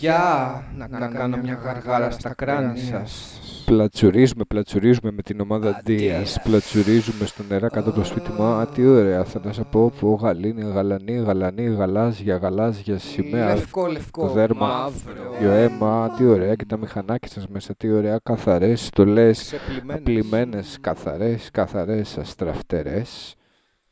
Γεια, να κάνω μια γαργάλα στα κράνη σας. Πλατσουρίζουμε, πλατσουρίζουμε με την ομάδα Δίας. Πλατσουρίζουμε στο νερά κάτω από το σπίτι μου. Α, τι ωραία. Θα να σε πω, που γαλήνη, γαλανή, γαλανή, γαλάζια, γαλάζια, σημαία. Λευκό, λευκό, Το δέρμα, μαύρο. αίμα, τι ωραία και τα μηχανάκια σας μέσα, τι ωραία, καθαρές, το λες, πλημένε, καθαρές, καθαρές.